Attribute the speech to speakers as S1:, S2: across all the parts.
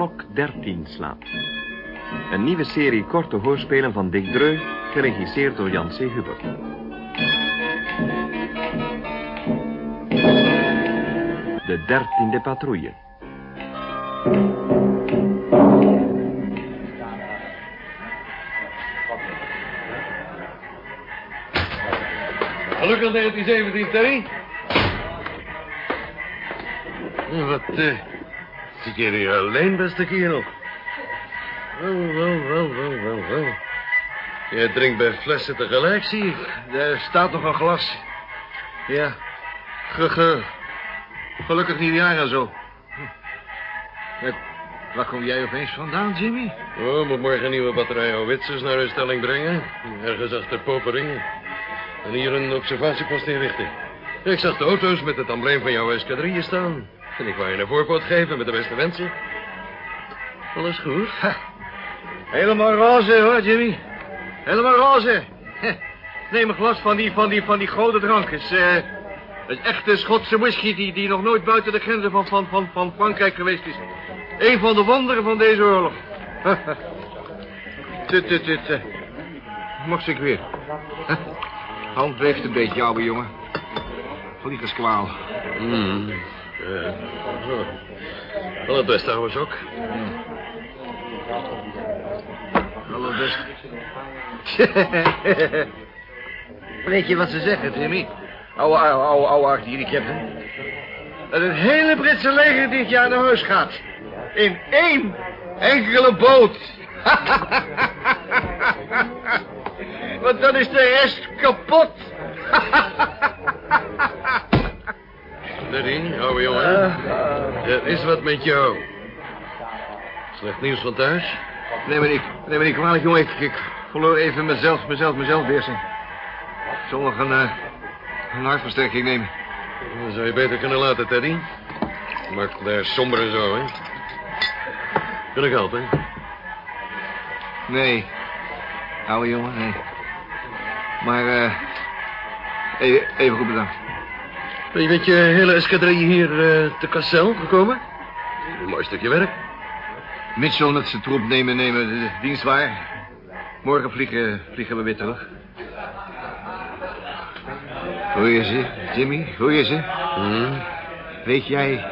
S1: klok 13 slaat. Een nieuwe serie korte hoorspelen van Dick Dreu, geregisseerd door Jan C. Huber. De dertiende patrouille.
S2: Gelukkig 1917, Terry. Wat, eh... Zit je hier alleen, beste kerel? Wel, wel, wel, wel, wel, wel. Jij drinkt bij flessen tegelijk, zie ik.
S3: Er staat nog een glas. Ja. Ge, ge. Gelukkig niet jaren zo. Hm. Waar kom jij opeens vandaan, Jimmy?
S2: Oh, moet morgen een nieuwe batterij houwitsers naar hun stelling brengen. Ergens achter Poperingen. En hier een observatiepost inrichten. Ik zag de auto's met het embleem van jouw escadrille staan. En ik wou je een voorpoot geven met de beste wensen. Alles goed?
S3: Ha. Helemaal roze, hoor, Jimmy. Helemaal roze. Heh. Neem een glas van die, van die, van die grote drank. Het is, uh, echte Schotse whisky die, die nog nooit buiten de grenzen van, van, van, van Frankrijk geweest is. Een van de wonderen van deze oorlog. Tut, tut, tut. Mocht ik weer. Hand beeft een beetje, ouwe jongen. Vliegerskwaal.
S2: Mm. Ja, zo. Wel het sok.
S3: Mm. Hallo, best. Weet je wat ze zeggen, Timmy? Oude, oude, oude, oude artillerie captain. Dat het hele Britse leger dit jaar naar huis gaat. In één enkele boot. Want dan is de rest kapot.
S2: Daddy, ouwe jongen. Er is wat met jou. Slecht nieuws van thuis?
S3: Nee, maar niet, nee, maar niet kwalijk, jongen. Ik, ik verloor even mezelf, mezelf, mezelf beheersing. Ik zal nog een, uh, een hartversterking nemen.
S2: Dat zou je beter kunnen laten, Teddy. Maakt daar somber en zo, hè? Kan ik helpen?
S3: Nee. Oude jongen, nee. Maar, eh... Uh, even, even goed bedankt.
S2: Ben je met je hele escadrille hier uh, te Cassel gekomen? Een mooi stukje werk.
S3: Mitchell met zijn troep nemen, nemen de dienst waar. Morgen vliegen, vliegen we weer terug. Hoor je ze, Jimmy? Hoor je ze?
S2: Hmm.
S3: Weet jij...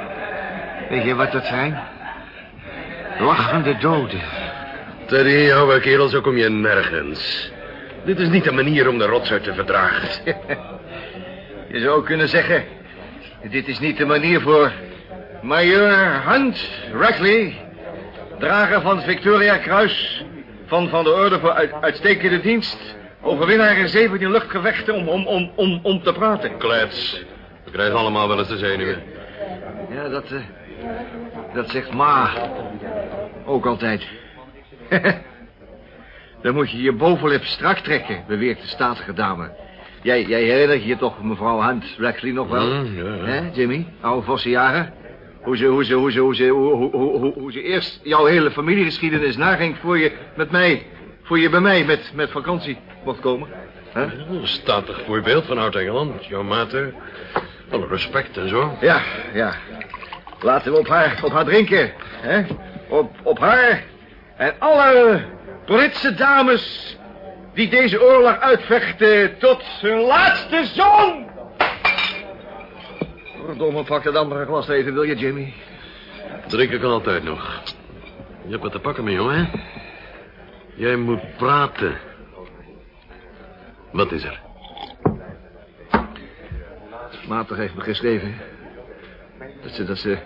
S3: Weet jij wat dat zijn? Lachende doden.
S2: Teddy, ouwe kerel, zo kom je nergens. Dit is niet de manier om de rotzooi te verdragen.
S3: je zou kunnen zeggen... Dit is niet de manier voor... Major Hunt Rackley... Drager van het Victoria Kruis... Van, van de Orde voor uit, Uitstekende Dienst... Overwinnaar in 17 luchtgevechten om, om, om, om, om te praten.
S2: Klets. We krijgen allemaal wel eens de zenuwen.
S3: Ja, dat... Uh, dat zegt Ma. Ook altijd. Dan moet je je bovenlip strak trekken, beweert de statige dame. Jij, jij herinnert je toch mevrouw Hunt Rexley nog wel?
S2: Mm, ja, ja.
S3: Hè, Jimmy? Oude vosse jaren? Hoe ze, hoe, ze, hoe, ze, hoe, ze, hoe, hoe, hoe, hoe ze eerst jouw hele familiegeschiedenis naging... voor je met mij, voor je bij mij met, met vakantie mocht komen. Huh?
S2: Een statig voorbeeld van Oud-Engeland. Jouw mater. Alle respect en zo.
S3: Ja, ja. Laten we op haar, op haar drinken. Hè? Op, op haar en alle Britse dames die deze oorlog uitvechten tot hun laatste zoon. Verdomme, pak dat andere glas even, wil je, Jimmy?
S2: Drinken kan altijd nog. Je hebt wat te pakken mee, jongen. Jij moet praten. Wat is er?
S3: Mater heeft me geschreven... dat ze, dat ze...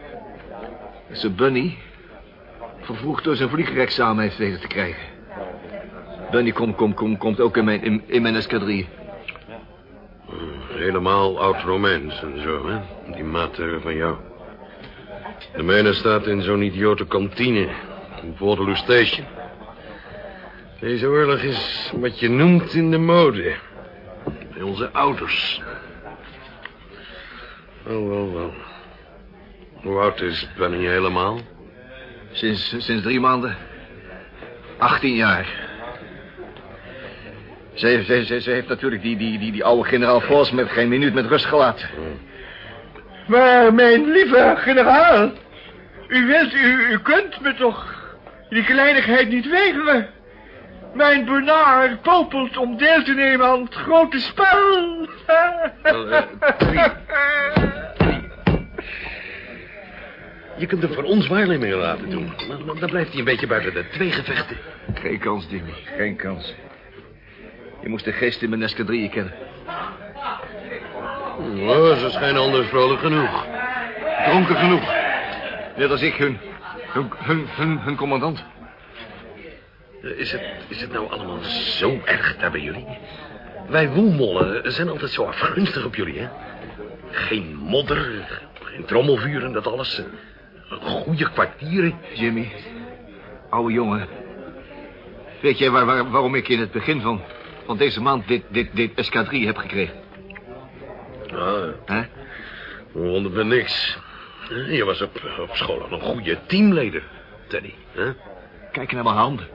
S3: dat ze Bunny... vervroegd door zijn vliegexamen heeft weten te krijgen. Bunny komt kom, kom, komt ook in mijn, in, in mijn escadrille.
S2: Helemaal oud-Romeins en zo, hè? Die mater van jou. De mijne staat in zo'n idiote kantine. In Waterloo Station. Deze oorlog is wat je noemt in de mode. Bij onze ouders. Wel, wel, wel. Hoe oud is Benny helemaal?
S3: Sinds, sinds drie maanden. 18 jaar. Ze heeft, ze, ze, ze heeft natuurlijk die, die, die, die oude generaal Vos met geen minuut met rust gelaten. Maar mijn lieve generaal,
S4: U wilt, u, u kunt me toch die kleinigheid niet weigeren. Mijn Bernard popelt om deel te nemen aan het grote spel.
S2: Eh, drie. Je kunt hem voor ons waarnemingen laten doen. Maar dan- dan blijft hij een beetje buiten de twee gevechten.
S3: Geen kans, Jimmy. Geen kans. Je moest de geest in mijn escadrille kennen.
S2: Oh, ze schijnen anders vrolijk genoeg.
S3: Dronken genoeg. Net als ik hun. Hun, hun, hun, hun commandant.
S2: Eh, Is het, is het nou allemaal zo erg daar bij jullie? Wij woelmollen zijn altijd zo afgunstig op jullie, hè? Geen modder, geen trommelvuur en dat alles. eh, Goede kwartieren.
S3: Jimmy. Oude jongen. Weet jij waar, waar- waarom ik in het begin van, van deze maand dit, dit, dit escadrille heb gekregen?
S2: Ah,
S3: Hè?
S2: wonder me niks. Je was op, op school al een goede teamleider, Teddy. Hè?
S3: Kijk naar mijn handen.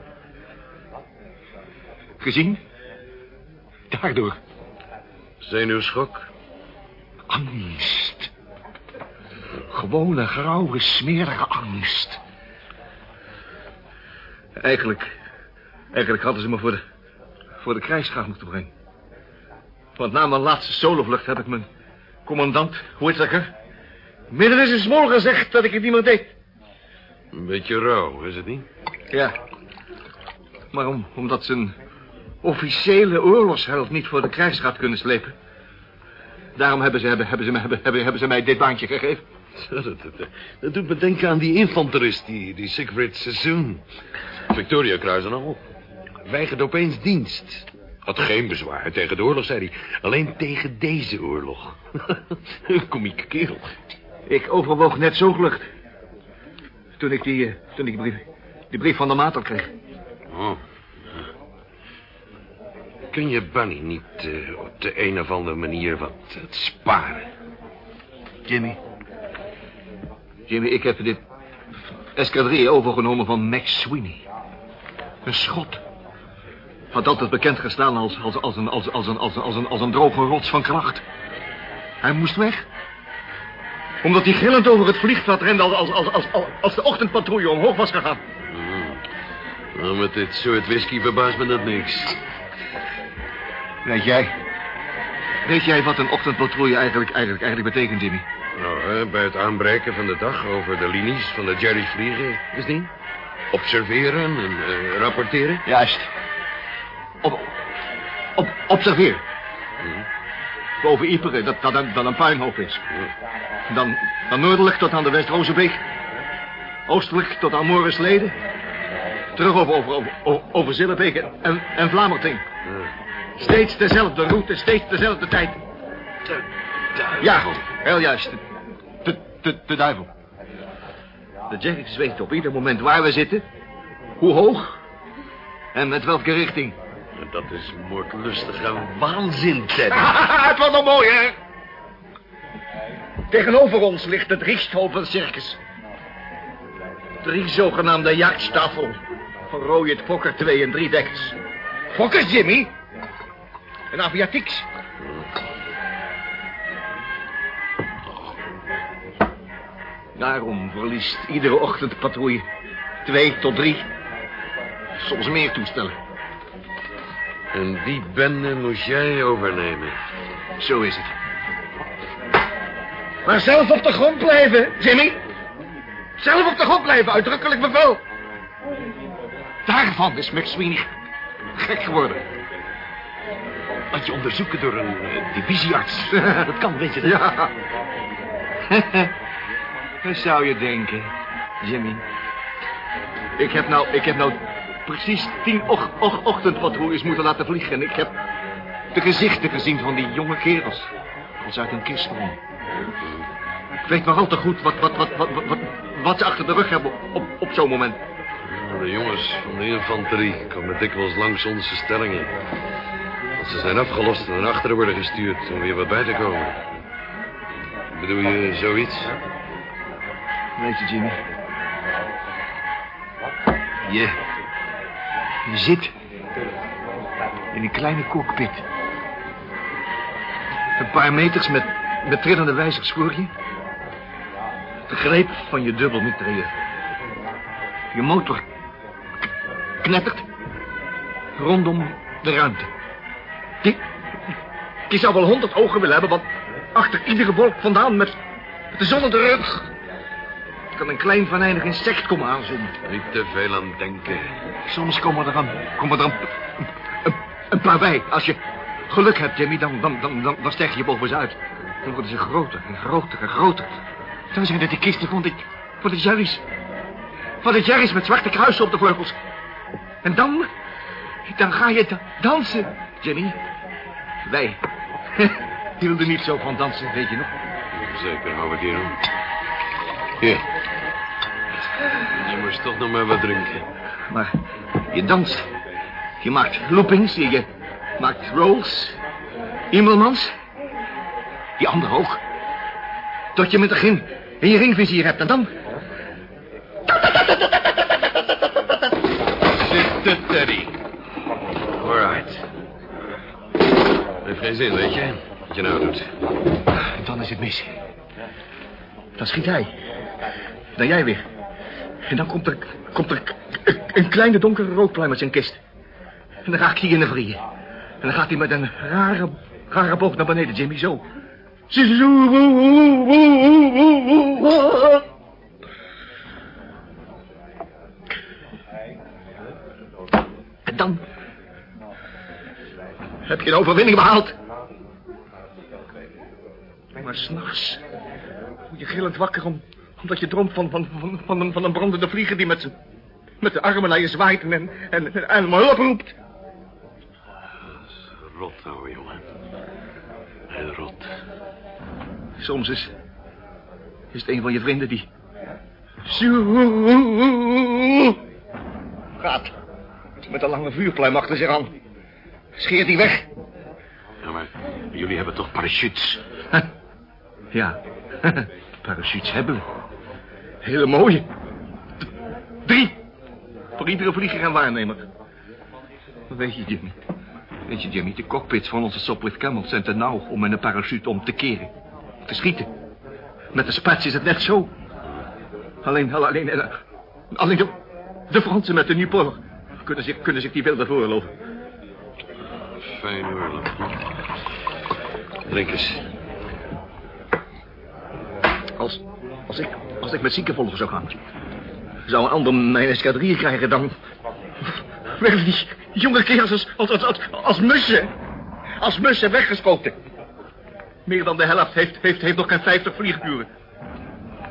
S3: Gezien? Daardoor.
S2: Zenuwschok?
S3: Angst. Gewone, grauwe, smerige angst. Eigenlijk... Eigenlijk hadden ze me voor de... voor de krijgsgraaf moeten brengen. Want na mijn laatste solovlucht heb ik mijn commandant, Whittaker... midden in zijn smol gezegd dat ik het niet meer deed.
S2: Een beetje rauw, is het niet?
S3: Ja. Maar om, omdat ze een officiële oorlogsheld niet voor de krijgsraad kunnen slepen. Daarom hebben ze, hebben, hebben, ze, me- hebben, hebben, hebben ze mij dit baantje gegeven.
S2: Dat, dat, dat, dat doet me denken aan die infanterist, die, die Sigrid Sassoon. Victoria Kruis en al. Weigerde opeens dienst. Had geen bezwaar tegen de oorlog, zei hij. Alleen tegen deze oorlog. Een komieke kerel.
S3: Ik overwoog net zo gelucht. Toen ik die, eh, toen ik die brief, die brief van de maat al kreeg.
S2: Oh. Kun je Bunny niet eh, op de een of andere manier wat, wat sparen?
S3: Jimmy. Jimmy, ik heb dit escadrille overgenomen van Max Sweeney. Een schot. Had altijd bekend gestaan als, als, als, een, als, als, een, als, een, als, een, als een droge rots van kracht. Hij moest weg. Omdat hij gillend over het vliegveld rende als, als, als, als, de ochtendpatrouille omhoog was gegaan.
S2: Nou, met dit soort whisky verbaast me dat niks.
S3: Weet jij... Weet jij wat een ochtendpatrouille eigenlijk, eigenlijk, eigenlijk betekent, Jimmy?
S2: Nou, hè, bij het aanbreken van de dag over de linies van de Jerry's vliegen, is niet? Observeren en eh, rapporteren.
S3: Juist. Op, op, observeer. Boven Iperen, dat, dat, een- puinhoop is. Dan, dan noordelijk tot aan de West-Rozenbeek. Oostelijk tot aan Morensleden. Terug over, over, over, over, over Zillebeek en, en Vlamerting. Steeds dezelfde route, steeds dezelfde tijd.
S2: De duivel.
S3: Ja, heel juist. De, de, de duivel. De Jerry's weten op ieder moment waar we zitten. Hoe hoog. En met welke richting.
S2: Dat is moordlustige waanzin, Teddy.
S3: het was nog mooi, hè? Tegenover ons ligt het Richthofen Circus. Drie zogenaamde jachtstafel. Van Royet Fokker 2 en drie dekkers. Fokkers, Jimmy? En aviatieks. Daarom verliest iedere ochtend patrouille twee tot drie, soms meer toestellen.
S2: En die bende moest jij overnemen.
S3: Zo is het. Maar zelf op de grond blijven, Jimmy. Zelf op de grond blijven, uitdrukkelijk bevel. Daarvan is McSweeney gek geworden.
S2: Laat je onderzoeken door een eh, divisiearts. Dat kan, weet je dat?
S3: Ja. Wat zou je denken, Jimmy? Ik heb nou, ik heb nou precies tien och, och, ochtendpatrouilles moeten laten vliegen. En ik heb de gezichten gezien van die jonge kerels. Als uit een kist sprongen. Ik weet maar al te goed wat, wat, wat, wat, wat, wat ze achter de rug hebben op, op zo'n moment.
S2: De jongens van de infanterie komen dikwijls langs onze stellingen. Als ze zijn afgelost en naar achteren worden gestuurd om weer wat bij te komen. Bedoel je zoiets?
S3: Weet je, Jimmy. Je... Je zit... in een kleine cockpit. Een paar meters met, met trillende wijzers voor je. de greep van je. Je motor knettert rondom de ruimte. Je, je zou wel honderd ogen willen hebben, want achter iedere wolk vandaan met, met de zon in de rug... kan een klein venijnig insect komen aanzoomen.
S2: Niet te veel aan denken.
S3: Soms komen er dan, komen er een, een, een paar bij. Als je geluk hebt, Jimmy, dan, dan, dan, dan, dan stijg je boven ze uit. Dan worden ze groter en groter en groter. Dan zijn het de kisten van de, van de Jerry's. Van de Jerry's met zwarte kruisen op de vleugels. En dan, dan ga je da- dansen, Jimmy. Wij hielden niet zo van dansen, weet je nog?
S2: Zeker, oude kerel. Hier. Je moest toch nog maar wat drinken.
S3: Maar je danst. Je maakt loopings, je, maakt rolls. Immelmans. Die andere ook. Tot je met de gin in je ringvizier hebt en dan...
S2: Zitten, Teddy. Alright. Heeft geen zin, weet je? Wat je nou doet.
S3: En dan is het mis. Dan schiet hij. Dan jij weer. En dan komt er, komt er een, kleine donkere rookpluim uit zijn kist. En dan raak je in de vrieën. En dan gaat hij met een rare, rare boog naar beneden, Jimmy, zo. En dan heb je een overwinning behaald. Maar s'nachts word je gillend wakker om, omdat je droomt van, van, van, van, een, van een brandende vlieger die met, zijn, met de armen naar je zwaait en, en, en, en om hulp roept.
S2: Rot, ouwe jongen. Heel rot.
S3: Soms is, is het een van je vrienden die... Gaat. Met een lange vuurpluim achter zich aan. Scheert die weg.
S2: Ja, maar jullie hebben toch parachutes?
S3: Ja, parachutes hebben we. Hele mooie. Drie. Voor iedere vlieger en waarnemer. Weet je, Jimmy. Weet je, Jimmy, de cockpits van onze Sopwith Camels zijn te nauw om met een parachute om te keren. Te schieten. Met de spats is het net zo. Alleen, alleen, eh, alleen de, de Fransen met de Niepoller kunnen zich, kunnen zich die beelden voorloven.
S2: Fijn oorlog. Drink eens.
S3: Als, als, ik, als ik met ziekenvolgen zou gaan... zou een ander mijn escadrille krijgen dan... werden die jonge kerels als, als, als, als, mussen... als mussen weggeschoten. Meer dan de helft heeft, heeft, heeft nog geen 50 vlieguren.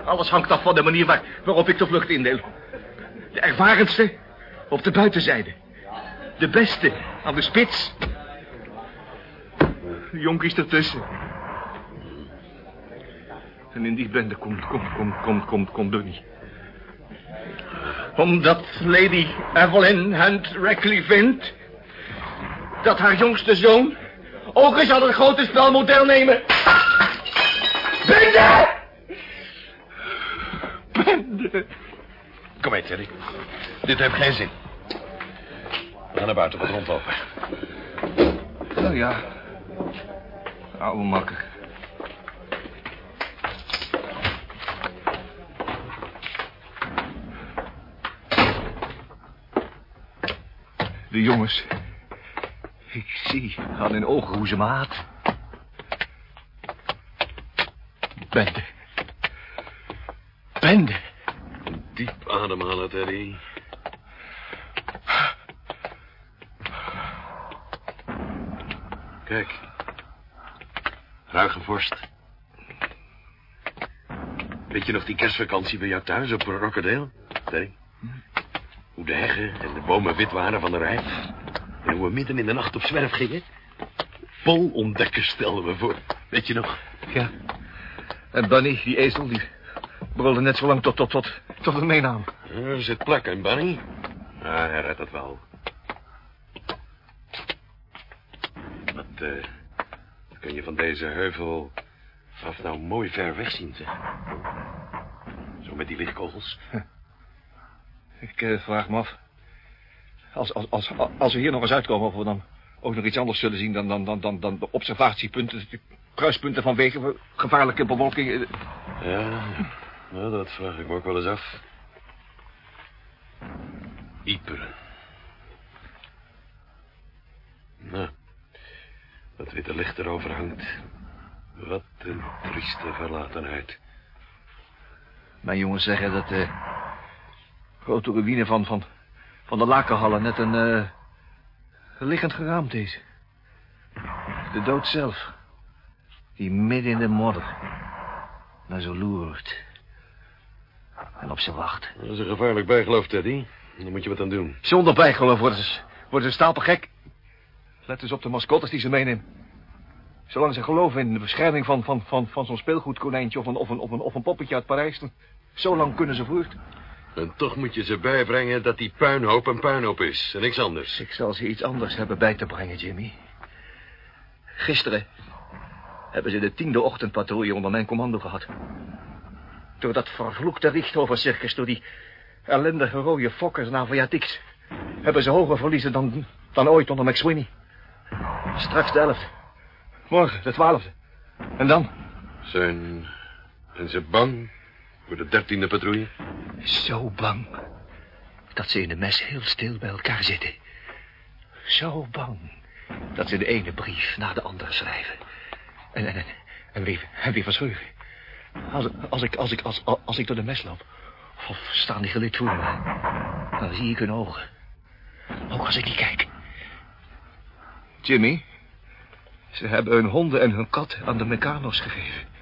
S3: Alles hangt af van de manier waar, waarop ik de vlucht indeel. De ervarenste op de buitenzijde. De beste aan de spits. De jonkies ertussen. En in die bende komt, komt, komt, komt, komt, komt Bunny. Omdat Lady Evelyn Hunt Rackley vindt... dat haar jongste zoon ook eens aan het grote spel moet deelnemen. Bende! Bende!
S2: Kom mee, Teddy. Dit heeft geen zin. We gaan naar buiten wat rondlopen.
S3: Nou ja, oude makker. De jongens. Ik zie aan hun ogen hoe ze me haat. Bende. Bende.
S2: Diep ademhalen, Teddy. Kijk. Ruige vorst. Weet je nog die kerstvakantie bij jou thuis op Rockerdale, Teddy? Hoe de heggen en de bomen wit waren van de rijp. En hoe we midden in de nacht op zwerf gingen. Vol ontdekkers stelden we voor. Weet je nog?
S3: Ja. En Bunny, die ezel, die brulde net zo lang tot, tot, tot, tot een meenaam.
S2: Er zit plek in, Bunny. Ah, hij redt het wel. Wat eh, kun je van deze heuvel af nou mooi ver weg zien, zeg. Zo met die lichtkogels.
S3: Ik eh, vraag me af. Als, als, als, als we hier nog eens uitkomen, of we dan ook nog iets anders zullen zien dan, dan, dan, dan, dan de observatiepunten, de kruispunten van wegen, gevaarlijke bewolking. eh,
S2: Ja, Nou, dat vraag ik me ook wel eens af. Iperen. Nou, dat witte licht erover hangt. Wat een trieste verlatenheid.
S3: Mijn jongens zeggen dat de grote ruïne van, van, van de lakenhallen net een uh, liggend geraamte is. De dood zelf. Die midden in de modder naar zo loert. En op ze wacht.
S2: Dat is een gevaarlijk bijgeloof, Teddy. Daar moet je wat aan doen.
S3: Zonder bijgeloof worden ze, worden ze stapelgek. Let eens op de mascottes die ze meenemen. Zolang ze geloven in de bescherming van, van, van, van zo'n speelgoedkonijntje... Of een, of, een, of, een, of een poppetje uit Parijs... Dan, zo lang kunnen ze voort.
S2: En toch moet je ze bijbrengen dat die puinhoop een puinhoop is. En niks anders.
S3: Ik zal ze iets anders hebben bij te brengen, Jimmy. Gisteren hebben ze de tiende ochtendpatrouille onder mijn commando gehad. Door dat vervloekte Richthofen-circus, door die ellendige rode fokkers naar Aviatix... hebben ze hoger verliezen dan, dan ooit onder McSweeney. Straks de elfde. Morgen de twaalfde. En dan?
S2: Zijn... zijn ze bang voor de dertiende patrouille?
S3: Zo bang dat ze in de mes heel stil bij elkaar zitten. Zo bang dat ze de ene brief na de andere schrijven. En, en, en, weer, en weer verscheuren. Als, als, ik, als, ik, als, als ik door de mes loop, of staan die gelid voor me, dan zie ik hun ogen. Ook als ik niet kijk. Jimmy, ze hebben hun honden en hun kat aan de Meccano's gegeven.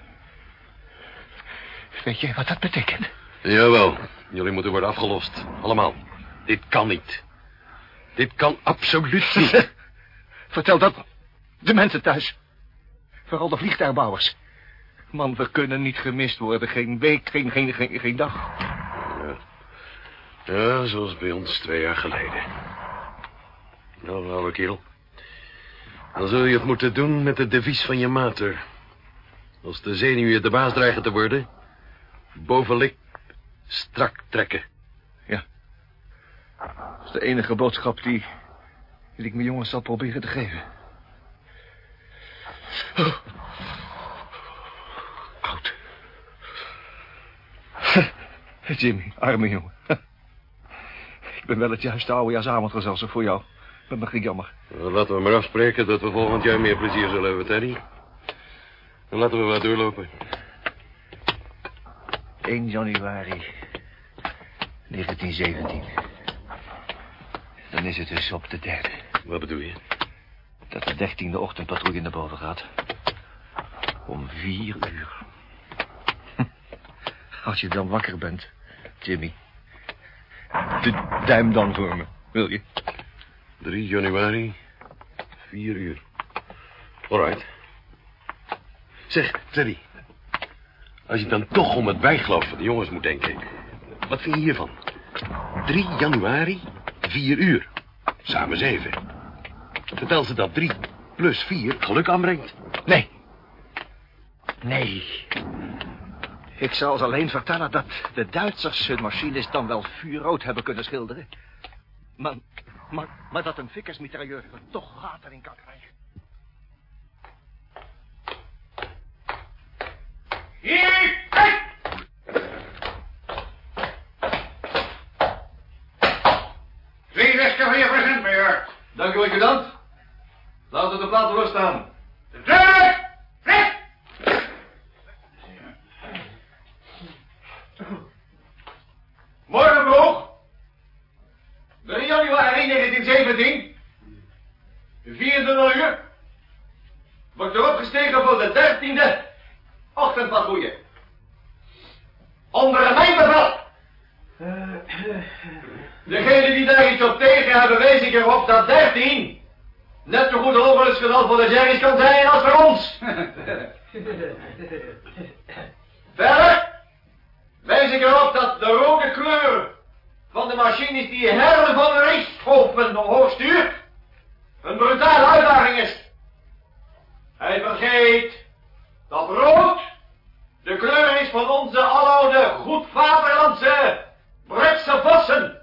S3: Weet je wat dat betekent?
S2: Jawel, jullie moeten worden afgelost. Allemaal. Dit kan niet. Dit kan absoluut niet.
S3: Vertel dat de mensen thuis. Vooral de vliegtuigbouwers. Man, we kunnen niet gemist worden. Geen week, geen, geen, geen, geen dag.
S2: Ja. ja, zoals bij ons twee jaar geleden. Nou, oude kerel. Dan zul je het moeten doen met het devies van je mater. Als de zenuwen de baas dreigen te worden... bovenlik strak trekken.
S3: Ja. Dat is de enige boodschap die... die ik mijn jongens zal proberen te geven. Oh. Oud. Jimmy, arme jongen. Ik ben wel het juiste oudejaarsavondgezelschap voor jou. Dat mag ik jammer.
S2: Nou, laten we maar afspreken dat we volgend jaar meer plezier zullen hebben, Teddy. Dan laten we wat doorlopen.
S3: 1 januari 1917. Dan is het dus op de derde.
S2: Wat bedoel je?
S3: Dat de dertiende ochtendpatrouille naar boven gaat. Om vier uur. Als je dan wakker bent, Jimmy. De duim dan voor me, wil je?
S2: 3 januari, 4 uur. Alright. Zeg, Teddy. Als je dan toch om het bijgeloof van de jongens moet denken. Wat vind je hiervan? 3 januari, 4 uur. Samen 7. Vertel ze dat 3 plus 4 geluk aanbrengt.
S3: Nee. Nee. Ik zal ze alleen vertellen dat de Duitsers hun machines dan wel vuurrood hebben kunnen schilderen. Maar, maar, maar dat een fikkersmitrailleur er toch gaten in kan krijgen.
S4: Hier, kijk! Twee westen van je present, major.
S3: Dank u, adjudant. Laten de platen losstaan.
S4: Druk! Recht! Morgen vroeg, 3 januari 1917, 24 uur, wordt er opgestegen voor de 13e ochtendpatrouille. Onder mijn bevel. Degene die daar iets op tegen hebben, wees ik erop dat 13 net zo goed ongeluksgeval voor de Jerry's kan zijn als voor ons. Verder wijs ik erop dat de rode kleur van de machines die Herre van de Richthofen omhoog stuurt, een brutale uitdaging is. Hij vergeet dat rood de kleur is van onze aloude, goed vaderlandse Britse vossen.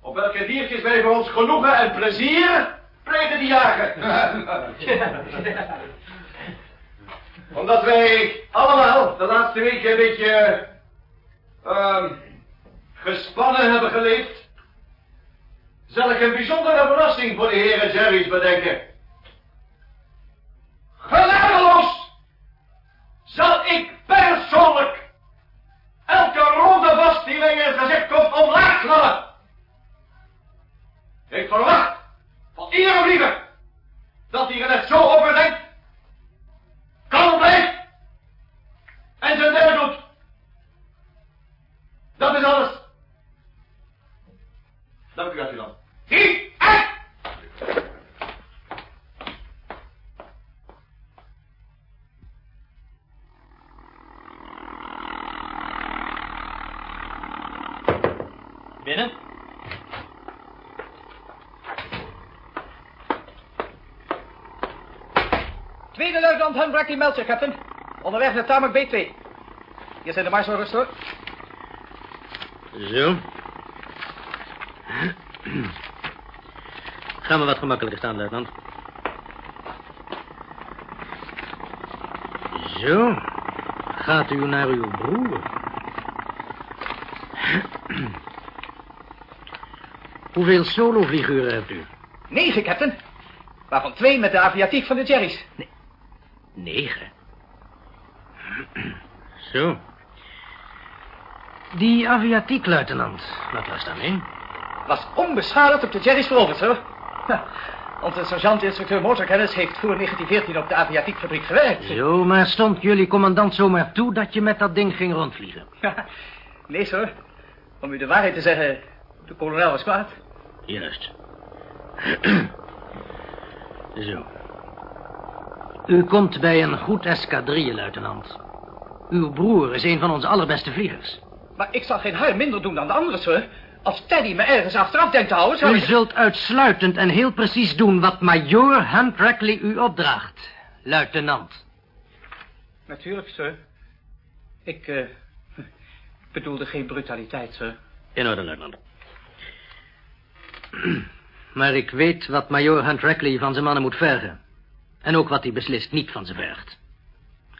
S4: Op welke diertjes wij voor ons genoegen en plezier plegen te jagen. Omdat wij allemaal de laatste weken een beetje... ehm gespannen hebben geleefd... zal ik een bijzondere belasting voor de heren Jerry's bedenken. Die mij het gezicht komt omlaag knallen. Ik verwacht van iedere vlieger dat hij er net zo over denkt, kalm blijft en zijn deel doet. Dat is alles. Dank u, adjudant.
S5: Binnen.
S6: Tweede luitenant Hunt Brackley meldt zich, captain. Onderweg naar Tarmac B2. Hier zijn de marsorders, hoor.
S5: Zo. Ga maar wat gemakkelijker staan, luitenant. Zo. Gaat u naar uw broer? Hoeveel solovlieguren hebt u?
S6: Negen, captain. Waarvan twee met de aviatiek van de Jerry's.
S5: Negen. Zo. Die aviatiek, luitenant. Wat was daarmee?
S6: Was onbeschadigd op de Jerry's veroverd. Ha, Onze sergeant-instructeur motorkennis heeft voor 1914 op de aviatiekfabriek gewerkt.
S5: Zo, maar stond jullie commandant zomaar toe dat je met dat ding ging rondvliegen?
S6: nee, sir. Om u de waarheid te zeggen, de kolonel was kwaad.
S5: Juist. Zo. U komt bij een goed escadrille, luitenant. Uw broer is een van onze allerbeste vliegers.
S6: Maar ik zal geen haar minder doen dan de anderen, sir. Als Teddy me ergens achteraf denkt te houden, zou
S5: U
S6: ik...
S5: zult uitsluitend en heel precies doen wat majoor Hunt Rackley u opdraagt, luitenant.
S6: Natuurlijk, sir. Ik, eh... bedoelde geen brutaliteit, sir.
S5: In orde, luitenant. Maar ik weet wat majoor Hunt Rackley van zijn mannen moet vergen. En ook wat hij beslist niet van ze vergt.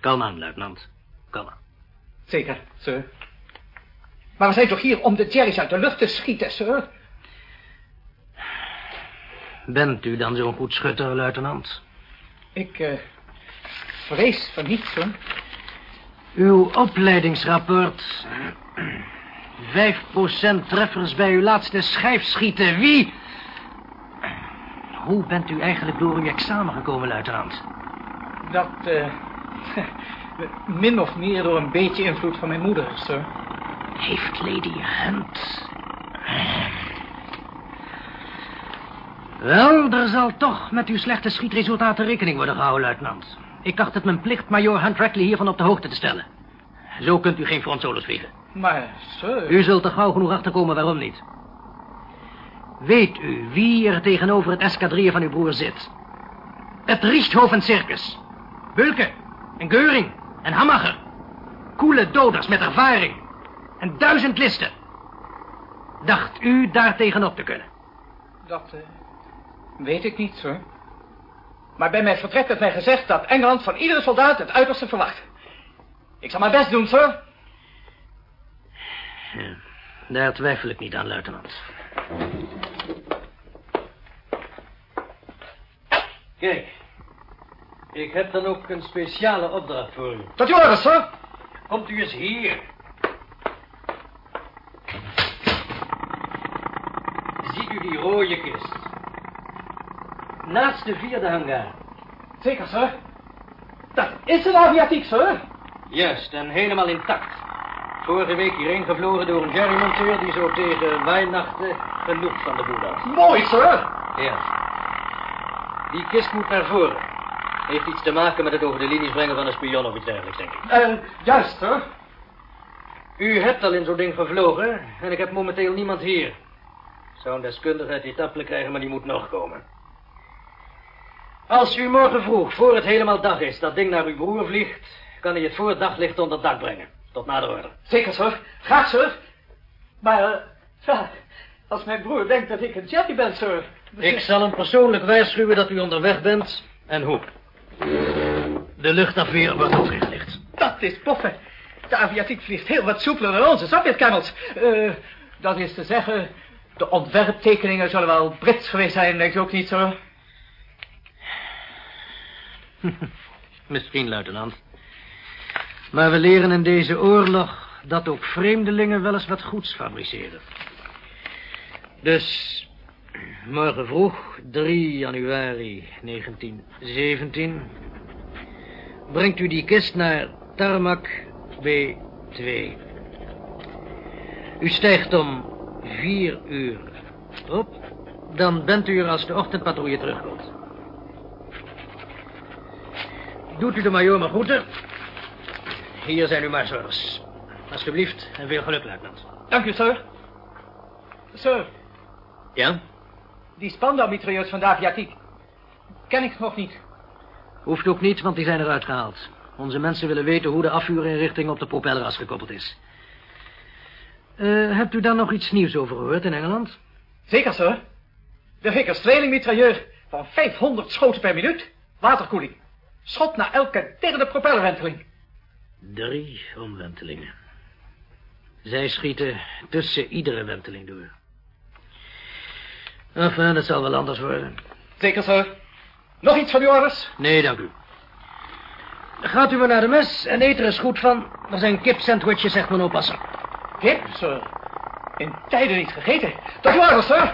S5: Kalm aan, luitenant. Kalm aan.
S6: Zeker, sir. Maar we zijn toch hier om de Jerry's uit de lucht te schieten, sir?
S5: Bent u dan zo'n goed schutter, luitenant?
S6: Ik, eh... vrees van niet, sir.
S5: Uw opleidingsrapport. 5% treffers bij uw laatste schijfschieten. Wie? Hoe bent u eigenlijk door uw examen gekomen, luitenant?
S6: Dat, eh... min of meer door een beetje invloed van mijn moeder, sir.
S5: Heeft Lady Hunt... Wel, er zal toch met uw slechte schietresultaten rekening worden gehouden, luitenant. Ik acht het mijn plicht majoor Hunt Rackley hiervan op de hoogte te stellen. Zo kunt u geen frontsolos vliegen.
S6: Maar, sir...
S5: U zult er gauw genoeg achterkomen waarom niet. Weet u wie er tegenover het escadrille van uw broer zit? Het Richthofen Circus. Bulke en Geuring en Hammacher. Koele doders met ervaring. En duizend listen. Dacht u daar tegenop te kunnen?
S6: Dat, eh... weet ik niet, sir. Maar bij mijn vertrek werd mij gezegd dat Engeland van iedere soldaat het uiterste verwacht. Ik zal mijn best doen, sir.
S5: Daar twijfel ik niet aan, luitenant. Kijk, ik heb dan ook een speciale opdracht voor u.
S6: Tot uw orde, sir.
S5: Komt u eens hier. Ziet u die rode kist? Naast de vierde hangar.
S6: Zeker, sir. Dat is een aviatiek, sir.
S5: Juist, en helemaal intact. Vorige week hierheen gevlogen door een jerrymonteur die zo tegen wijnachten genoeg van de boel had.
S6: Mooi, sir.
S5: Ja. Die kist moet naar voren. Heeft iets te maken met het over de linies brengen van een spion of iets dergelijks, denk ik.
S6: Eh, juist, sir.
S5: U hebt al in zo'n ding gevlogen en ik heb momenteel niemand hier. Ik zou een deskundige uit Etappelen krijgen, maar die moet nog komen. Als u morgen vroeg, voor het helemaal dag is, dat ding naar uw broer vliegt... kan hij het voor het daglicht onder dak brengen. Tot nader orde.
S6: Zeker, sir. Graag, sir. Maar, eh... ja, als mijn broer denkt dat ik een Jerry ben, sir...
S5: Ik zal hem persoonlijk waarschuwen dat u onderweg bent en hoe. De luchtafweer wordt opgelicht.
S6: Dat is poffen. De aviatiek vliegt heel wat soepeler dan onze Sovjetkennels. Eh, dat is te zeggen, de ontwerptekeningen zullen wel Brits geweest zijn, denk je ook niet zo?
S5: Misschien, luitenant. Maar we leren in deze oorlog dat ook vreemdelingen wel eens wat goeds fabriceren. Dus, morgen vroeg, 3 januari 1917... brengt u die kist naar Tarmac B2. U stijgt om vier uur op, dan bent u er als de ochtendpatrouille terugkomt. Doet u de majoor maar groeten. Hier zijn uw marzorgers. Alsjeblieft, en veel geluk, luitenant.
S6: Dank u, sir. Sir,
S5: Ja?
S6: die Spandau-mitrailleurs van de aviatiek ken ik nog niet.
S5: Hoeft ook niet, want die zijn eruit gehaald. Onze mensen willen weten hoe de afvuurinrichting op de propelleras gekoppeld is. Eh, hebt u daar nog iets nieuws over gehoord in Engeland?
S6: Zeker, sir. De Vickers tweelingmitrailleur van 500 schoten per minuut. Waterkoeling. Schot na elke derde propellerwenteling.
S5: Drie omwentelingen. Zij schieten tussen iedere wenteling door. Enfin, het zal wel anders worden.
S6: Zeker, sir. Nog iets van uw orders?
S5: Nee, dank u. Gaat u maar naar de mes en eet er eens goed van. Er zijn kipsandwiches, zegt mijn oppasser.
S6: Kip, sir. In tijden niet gegeten. Tot orders, sir.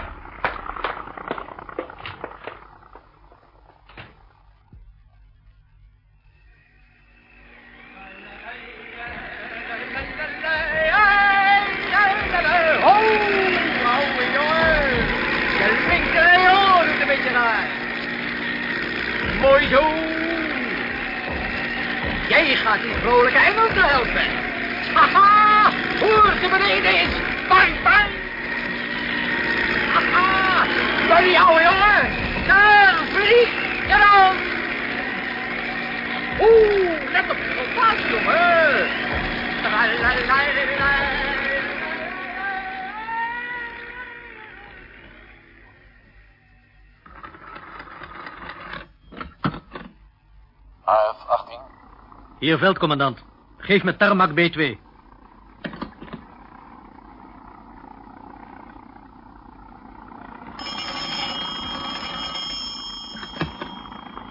S5: Hier, veldcommandant. Geef me Tarmac B2.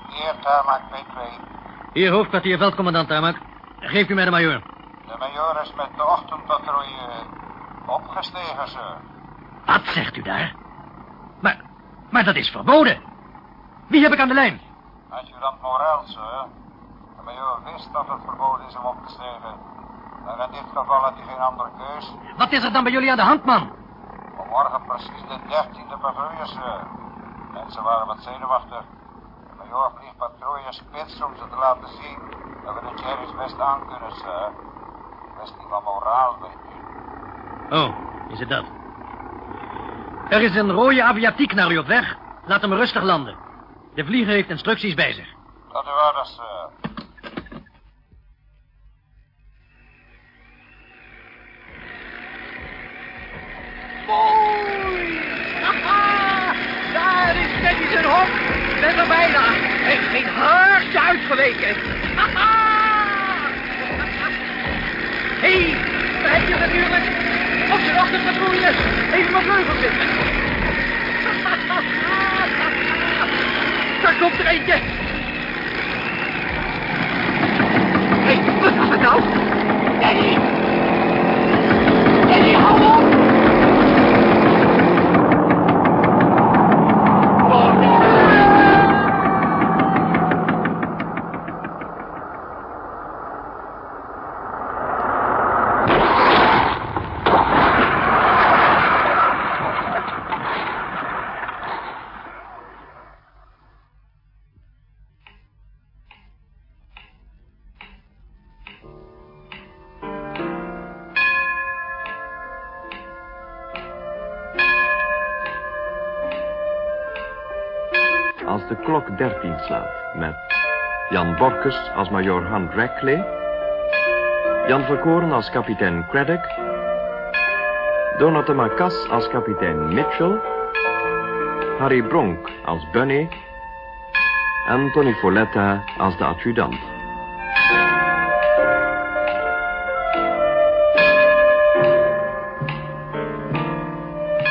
S7: Hier Tarmac B2.
S5: Hier, hoofdkwartier, veldcommandant Tarmac. Geef u mij de majoor.
S7: De major is met de ochtendpatrouille opgestegen, sir.
S5: Wat zegt u daar? Maar, maar dat is verboden. Wie heb ik aan de lijn?
S7: Adjudant Morel, sir. Major wist dat het verboden is om op te stegen. En in dit geval had hij geen andere keus.
S5: Wat is er dan bij jullie aan de hand, man?
S7: Vanmorgen precies de dertiende patrouille, sir. Mensen waren wat zenuwachtig. De major vliegt patrouille spits om ze te laten zien dat we de Jerry's best aan kunnen, sir. Kwestie van moraal, weet u.
S5: Oh, is het dat? Er is een rode aviatiek naar u op weg. Laat hem rustig landen. De vlieger heeft instructies bij zich.
S7: Tot uw orders, sir.
S4: Ben er bijna. Heeft geen haartje uitgeweken. Hé, hey, daar heb je natuurlijk. Op zijn achterpatrouille. Even op vleugels zitten. Daar komt er eentje. Hé, hey, wat was het nou? Teddy! Teddy, hou op!
S1: de klok 13 slaat. Met Jan Borkes als majoor Han Rackley. Jan Verkoren als kapitein Craddock. Donat de als kapitein Mitchell. Harry Bronk als Bunny. En Tony Folletta als de adjudant.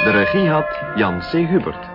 S1: De regie had Jan C. Hubert.